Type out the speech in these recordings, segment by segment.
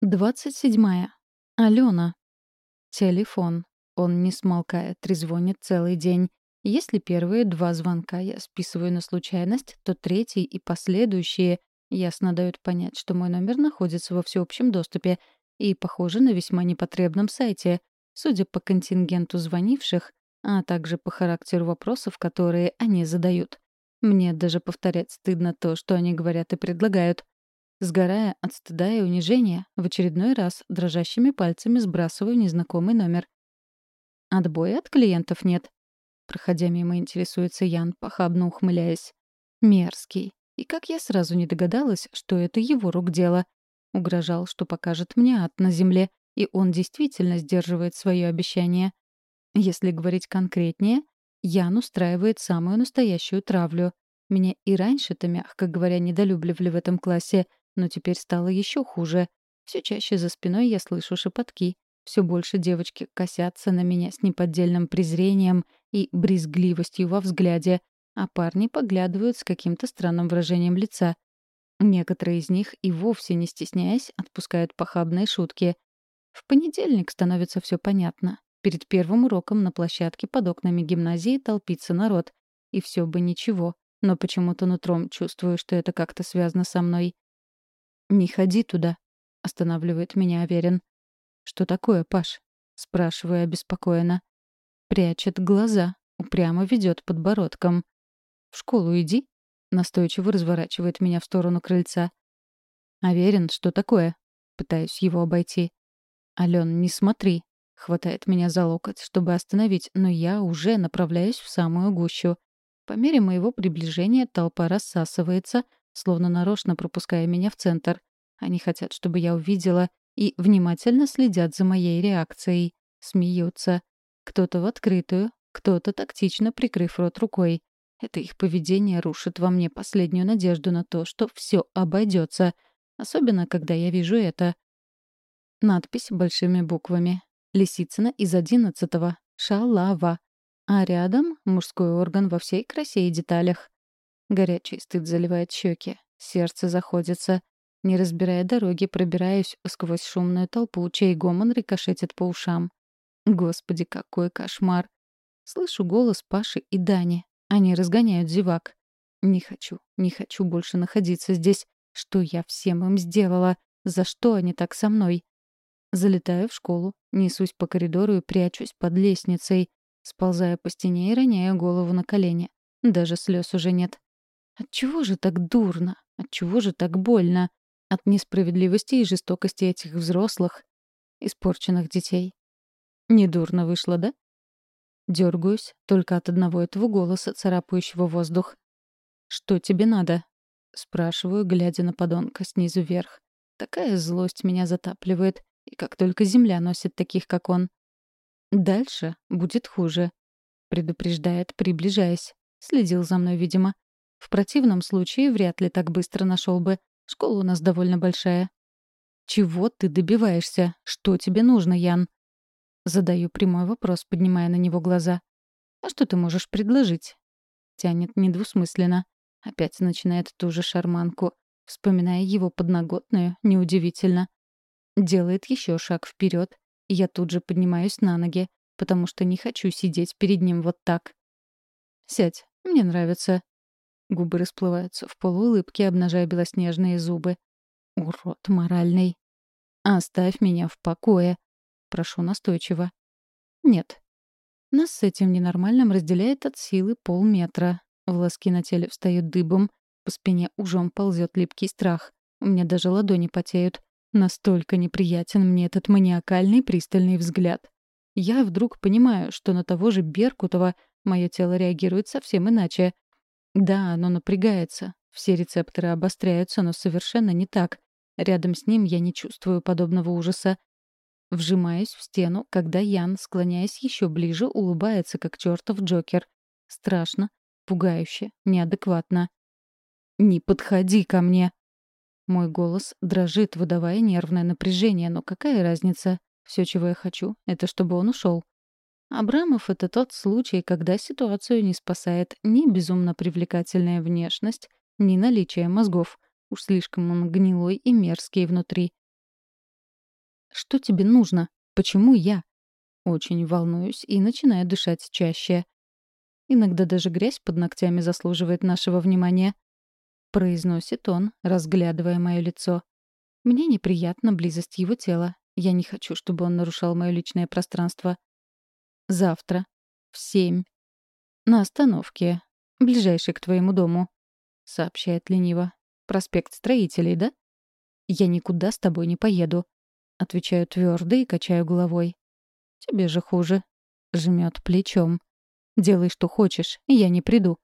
27. Алена. Телефон. Он не смолкает, трезвонит целый день. Если первые два звонка я списываю на случайность, то третий и последующие ясно дают понять, что мой номер находится во всеобщем доступе и, похоже, на весьма непотребном сайте, судя по контингенту звонивших, а также по характеру вопросов, которые они задают. Мне даже повторять стыдно то, что они говорят и предлагают. Сгорая от стыда и унижения, в очередной раз дрожащими пальцами сбрасываю незнакомый номер. Отбоя от клиентов нет. Проходя мимо, интересуется Ян, похабно ухмыляясь. Мерзкий. И как я сразу не догадалась, что это его рук дело. Угрожал, что покажет мне ад на земле, и он действительно сдерживает свое обещание. Если говорить конкретнее, Ян устраивает самую настоящую травлю. Меня и раньше-то, мягко говоря, недолюбливали в этом классе — но теперь стало еще хуже. Все чаще за спиной я слышу шепотки. Все больше девочки косятся на меня с неподдельным презрением и брезгливостью во взгляде, а парни поглядывают с каким-то странным выражением лица. Некоторые из них и вовсе не стесняясь отпускают похабные шутки. В понедельник становится все понятно. Перед первым уроком на площадке под окнами гимназии толпится народ. И все бы ничего, но почему-то нутром чувствую, что это как-то связано со мной. «Не ходи туда», — останавливает меня Аверин. «Что такое, Паш?» — спрашиваю обеспокоенно. Прячет глаза, упрямо ведет подбородком. «В школу иди», — настойчиво разворачивает меня в сторону крыльца. «Аверин, что такое?» Пытаюсь его обойти. «Ален, не смотри», — хватает меня за локоть, чтобы остановить, но я уже направляюсь в самую гущу. По мере моего приближения толпа рассасывается — словно нарочно пропуская меня в центр. Они хотят, чтобы я увидела, и внимательно следят за моей реакцией. Смеются. Кто-то в открытую, кто-то тактично прикрыв рот рукой. Это их поведение рушит во мне последнюю надежду на то, что все обойдется, особенно когда я вижу это. Надпись большими буквами. Лисицына из одиннадцатого. Шалава. А рядом мужской орган во всей красе и деталях. Горячий стыд заливает щеки. Сердце заходится. Не разбирая дороги, пробираюсь сквозь шумную толпу, чей гомон рикошетит по ушам. Господи, какой кошмар! Слышу голос Паши и Дани. Они разгоняют зевак. Не хочу, не хочу больше находиться здесь. Что я всем им сделала? За что они так со мной? Залетаю в школу, несусь по коридору и прячусь под лестницей, сползая по стене и роняя голову на колени. Даже слез уже нет. Отчего же так дурно? Отчего же так больно? От несправедливости и жестокости этих взрослых, испорченных детей. Недурно вышло, да? Дергаюсь только от одного этого голоса, царапающего воздух. «Что тебе надо?» — спрашиваю, глядя на подонка снизу вверх. Такая злость меня затапливает, и как только земля носит таких, как он. «Дальше будет хуже», — предупреждает, приближаясь. Следил за мной, видимо. В противном случае вряд ли так быстро нашел бы. Школа у нас довольно большая. «Чего ты добиваешься? Что тебе нужно, Ян?» Задаю прямой вопрос, поднимая на него глаза. «А что ты можешь предложить?» Тянет недвусмысленно. Опять начинает ту же шарманку. Вспоминая его подноготную, неудивительно. Делает еще шаг вперед, я тут же поднимаюсь на ноги, потому что не хочу сидеть перед ним вот так. «Сядь, мне нравится», Губы расплываются в полуулыбке, обнажая белоснежные зубы. Урод моральный. Оставь меня в покое. Прошу настойчиво. Нет. Нас с этим ненормальным разделяет от силы полметра. Волоски на теле встают дыбом, по спине ужом ползет липкий страх. У меня даже ладони потеют. Настолько неприятен мне этот маниакальный пристальный взгляд. Я вдруг понимаю, что на того же Беркутова мое тело реагирует совсем иначе. Да, оно напрягается. Все рецепторы обостряются, но совершенно не так. Рядом с ним я не чувствую подобного ужаса. Вжимаюсь в стену, когда Ян, склоняясь еще ближе, улыбается, как чертов Джокер. Страшно, пугающе, неадекватно. «Не подходи ко мне!» Мой голос дрожит, выдавая нервное напряжение, но какая разница? Все, чего я хочу, — это чтобы он ушел. Абрамов — это тот случай, когда ситуацию не спасает ни безумно привлекательная внешность, ни наличие мозгов. Уж слишком он гнилой и мерзкий внутри. Что тебе нужно? Почему я? Очень волнуюсь и начинаю дышать чаще. Иногда даже грязь под ногтями заслуживает нашего внимания. Произносит он, разглядывая мое лицо. Мне неприятна близость его тела. Я не хочу, чтобы он нарушал мое личное пространство. Завтра. В семь. На остановке. Ближайшей к твоему дому. Сообщает лениво. Проспект строителей, да? Я никуда с тобой не поеду. Отвечаю твердо и качаю головой. Тебе же хуже. Жмет плечом. Делай, что хочешь, я не приду.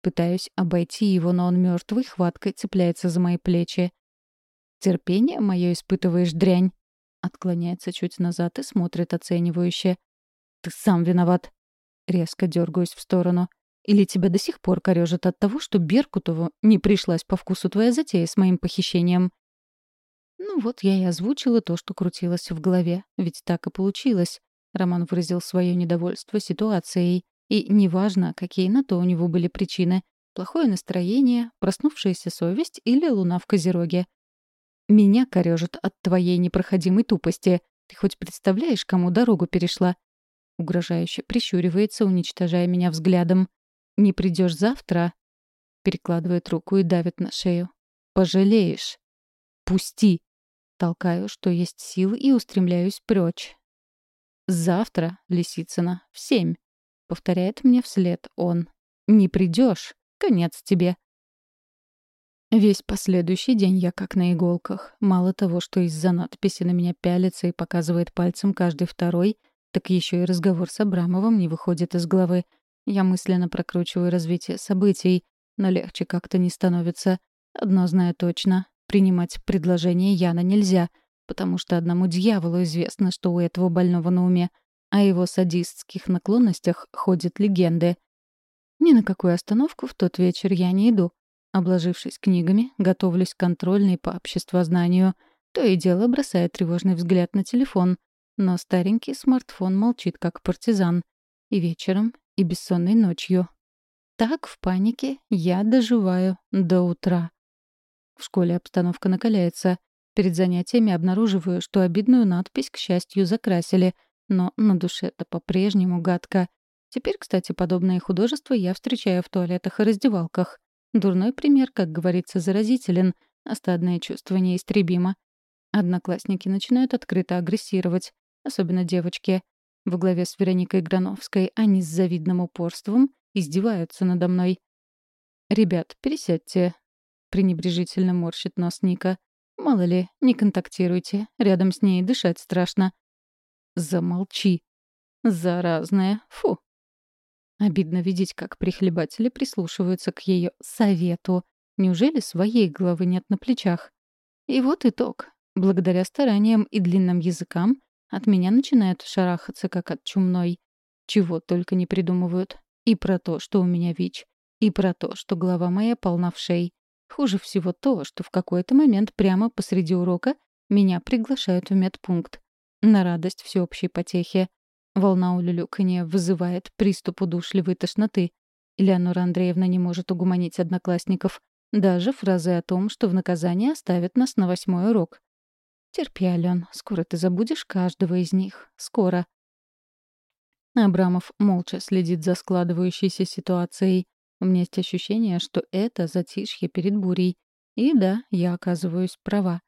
Пытаюсь обойти его, но он мертвой хваткой цепляется за мои плечи. Терпение мое испытываешь, дрянь. Отклоняется чуть назад и смотрит оценивающе. Ты сам виноват. Резко дергаюсь в сторону. Или тебя до сих пор корежит от того, что Беркутову не пришлась по вкусу твоя затея с моим похищением? Ну вот я и озвучила то, что крутилось в голове. Ведь так и получилось. Роман выразил свое недовольство ситуацией. И неважно, какие на то у него были причины — плохое настроение, проснувшаяся совесть или луна в Козероге. «Меня корежит от твоей непроходимой тупости. Ты хоть представляешь, кому дорогу перешла?» Угрожающе прищуривается, уничтожая меня взглядом. «Не придешь завтра?» Перекладывает руку и давит на шею. «Пожалеешь». «Пусти!» Толкаю, что есть сил, и устремляюсь прочь. «Завтра, Лисицына, в семь». — повторяет мне вслед он. «Не придешь, конец тебе». Весь последующий день я как на иголках. Мало того, что из-за надписи на меня пялится и показывает пальцем каждый второй, так еще и разговор с Абрамовым не выходит из головы. Я мысленно прокручиваю развитие событий, но легче как-то не становится. Одно знаю точно — принимать предложение Яна нельзя, потому что одному дьяволу известно, что у этого больного на уме — о его садистских наклонностях ходят легенды. Ни на какую остановку в тот вечер я не иду. Обложившись книгами, готовлюсь к контрольной по обществознанию. То и дело бросая тревожный взгляд на телефон. Но старенький смартфон молчит, как партизан. И вечером, и бессонной ночью. Так, в панике, я доживаю до утра. В школе обстановка накаляется. Перед занятиями обнаруживаю, что обидную надпись, к счастью, закрасили — но на душе-то по-прежнему гадко. Теперь, кстати, подобное художество я встречаю в туалетах и раздевалках. Дурной пример, как говорится, заразителен, а стадное чувство неистребимо. Одноклассники начинают открыто агрессировать, особенно девочки. Во главе с Вероникой Грановской они с завидным упорством издеваются надо мной. «Ребят, пересядьте», — пренебрежительно морщит нос Ника. «Мало ли, не контактируйте, рядом с ней дышать страшно». Замолчи. Заразная. Фу. Обидно видеть, как прихлебатели прислушиваются к ее совету. Неужели своей головы нет на плечах? И вот итог. Благодаря стараниям и длинным языкам от меня начинают шарахаться, как от чумной. Чего только не придумывают. И про то, что у меня ВИЧ. И про то, что голова моя полна в шей. Хуже всего то, что в какой-то момент прямо посреди урока меня приглашают в медпункт на радость всеобщей потехи. Волна улюлюканья вызывает приступ удушливой тошноты. Леонора Андреевна не может угуманить одноклассников. Даже фразы о том, что в наказание оставят нас на восьмой урок. Терпи, Ален, скоро ты забудешь каждого из них. Скоро. Абрамов молча следит за складывающейся ситуацией. У меня есть ощущение, что это затишье перед бурей. И да, я оказываюсь права.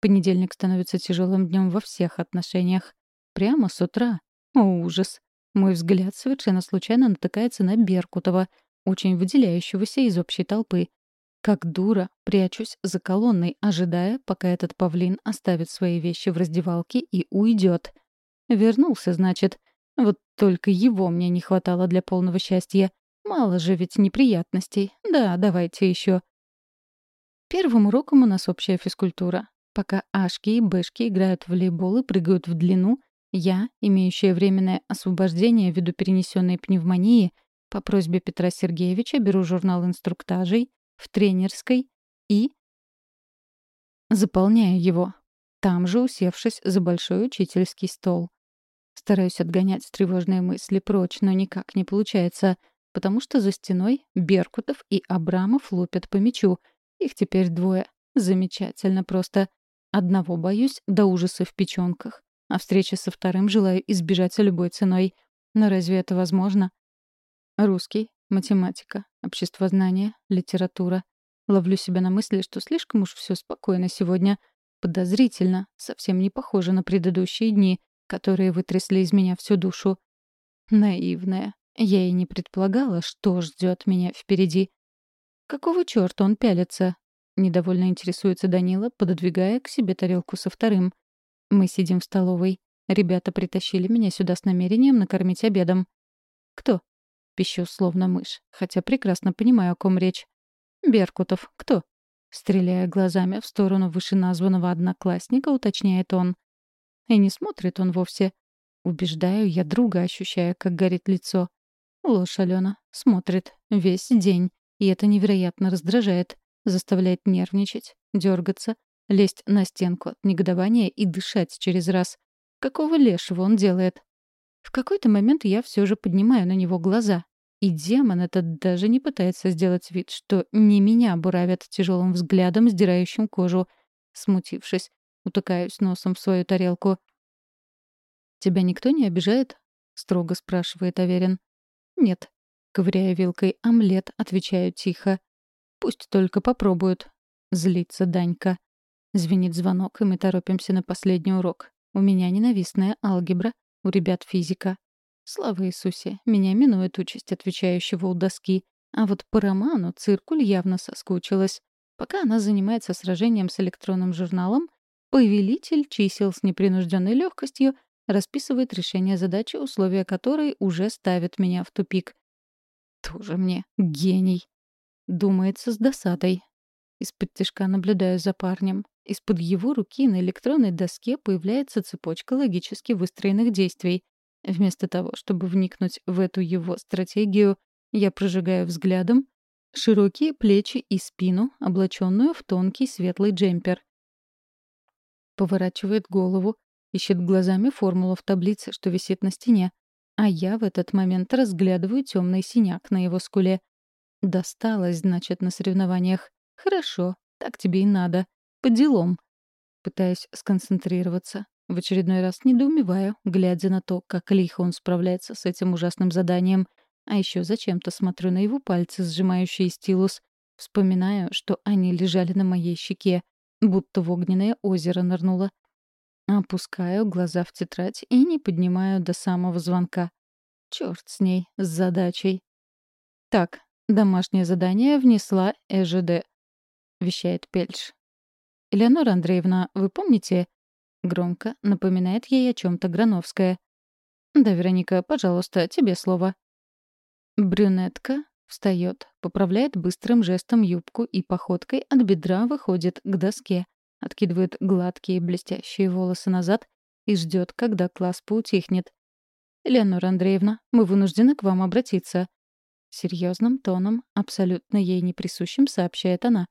Понедельник становится тяжелым днем во всех отношениях. Прямо с утра. О, ужас. Мой взгляд совершенно случайно натыкается на Беркутова, очень выделяющегося из общей толпы. Как дура, прячусь за колонной, ожидая, пока этот павлин оставит свои вещи в раздевалке и уйдет. Вернулся, значит. Вот только его мне не хватало для полного счастья. Мало же ведь неприятностей. Да, давайте еще. Первым уроком у нас общая физкультура. Пока Ашки и Бэшки играют в волейбол и прыгают в длину, я, имеющая временное освобождение ввиду перенесенной пневмонии, по просьбе Петра Сергеевича беру журнал инструктажей в тренерской и заполняю его, там же усевшись за большой учительский стол. Стараюсь отгонять тревожные мысли прочь, но никак не получается, потому что за стеной Беркутов и Абрамов лупят по мячу. Их теперь двое. Замечательно просто. Одного боюсь до ужаса в печёнках, а встречи со вторым желаю избежать любой ценой. Но разве это возможно? Русский, математика, обществознание, литература. Ловлю себя на мысли, что слишком уж все спокойно сегодня. Подозрительно, совсем не похоже на предыдущие дни, которые вытрясли из меня всю душу. Наивная. Я и не предполагала, что ждет меня впереди. Какого черта он пялится? Недовольно интересуется Данила, пододвигая к себе тарелку со вторым. Мы сидим в столовой. Ребята притащили меня сюда с намерением накормить обедом. Кто? Пищу словно мышь, хотя прекрасно понимаю, о ком речь. Беркутов. Кто? Стреляя глазами в сторону вышеназванного одноклассника, уточняет он. И не смотрит он вовсе. Убеждаю я друга, ощущая, как горит лицо. Ложь, Алена. Смотрит. Весь день. И это невероятно раздражает. Заставляет нервничать, дергаться, лезть на стенку от негодования и дышать через раз. Какого лешего он делает? В какой-то момент я все же поднимаю на него глаза. И демон этот даже не пытается сделать вид, что не меня буравят тяжелым взглядом, сдирающим кожу. Смутившись, утыкаюсь носом в свою тарелку. «Тебя никто не обижает?» — строго спрашивает Аверин. «Нет». Ковыряя вилкой омлет, отвечаю тихо. «Пусть только попробуют». Злится Данька. Звенит звонок, и мы торопимся на последний урок. У меня ненавистная алгебра, у ребят физика. Слава Иисусе, меня минует участь отвечающего у доски. А вот по роману циркуль явно соскучилась. Пока она занимается сражением с электронным журналом, повелитель чисел с непринужденной легкостью расписывает решение задачи, условия которой уже ставят меня в тупик. Тоже мне гений. Думается с досадой. Из-под тяжка наблюдаю за парнем. Из-под его руки на электронной доске появляется цепочка логически выстроенных действий. Вместо того, чтобы вникнуть в эту его стратегию, я прожигаю взглядом широкие плечи и спину, облаченную в тонкий светлый джемпер. Поворачивает голову, ищет глазами формулу в таблице, что висит на стене. А я в этот момент разглядываю темный синяк на его скуле. Досталось, значит, на соревнованиях. Хорошо, так тебе и надо. По делам. Пытаюсь сконцентрироваться. В очередной раз недоумеваю, глядя на то, как лихо он справляется с этим ужасным заданием. А еще зачем-то смотрю на его пальцы, сжимающие стилус. Вспоминаю, что они лежали на моей щеке, будто в огненное озеро нырнуло. Опускаю глаза в тетрадь и не поднимаю до самого звонка. Черт с ней, с задачей. Так, домашнее задание внесла ЭЖД, вещает Пельш. «Элеонора Андреевна, вы помните?» Громко напоминает ей о чем то Грановская. «Да, Вероника, пожалуйста, тебе слово». Брюнетка встает, поправляет быстрым жестом юбку и походкой от бедра выходит к доске откидывает гладкие блестящие волосы назад и ждет, когда класс поутихнет. «Леонора Андреевна, мы вынуждены к вам обратиться». Серьезным тоном, абсолютно ей неприсущим, сообщает она.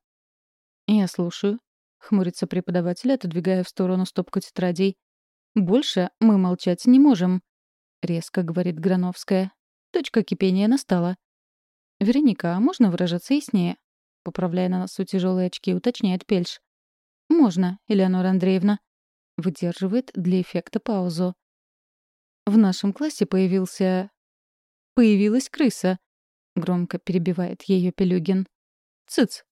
«Я слушаю», — хмурится преподаватель, отодвигая в сторону стопку тетрадей. «Больше мы молчать не можем», — резко говорит Грановская. Точка кипения настала. «Вероника, а можно выражаться яснее?» Поправляя на носу тяжелые очки, уточняет Пельш. «Можно, Элеонора Андреевна». Выдерживает для эффекта паузу. «В нашем классе появился...» «Появилась крыса», — громко перебивает ее Пелюгин. «Цыц!»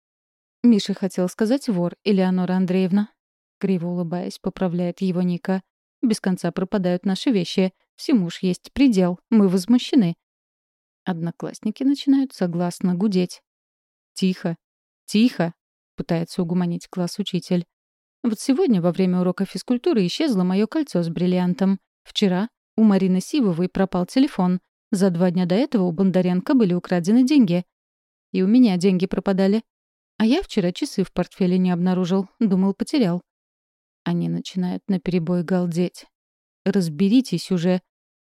Миша хотел сказать вор, Элеонора Андреевна. Криво улыбаясь, поправляет его Ника. «Без конца пропадают наши вещи. Всему ж есть предел. Мы возмущены». Одноклассники начинают согласно гудеть. «Тихо! Тихо!» — пытается угуманить класс учитель. Вот сегодня во время урока физкультуры исчезло мое кольцо с бриллиантом. Вчера у Марины Сивовой пропал телефон. За два дня до этого у Бондаренко были украдены деньги. И у меня деньги пропадали. А я вчера часы в портфеле не обнаружил. Думал, потерял. Они начинают наперебой галдеть. «Разберитесь уже!»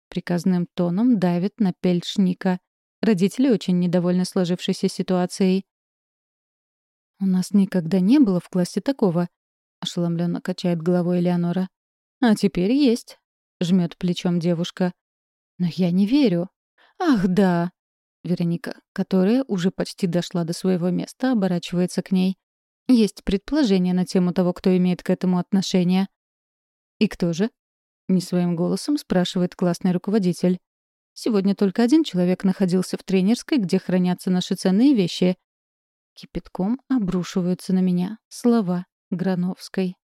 Приказным тоном давит на пельшника. Родители очень недовольны сложившейся ситуацией. «У нас никогда не было в классе такого», ошеломленно качает головой Элеонора. А теперь есть, жмет плечом девушка. Но я не верю. Ах, да. Вероника, которая уже почти дошла до своего места, оборачивается к ней. Есть предположение на тему того, кто имеет к этому отношение. «И кто же?» — не своим голосом спрашивает классный руководитель. «Сегодня только один человек находился в тренерской, где хранятся наши ценные вещи». Кипятком обрушиваются на меня слова Грановской.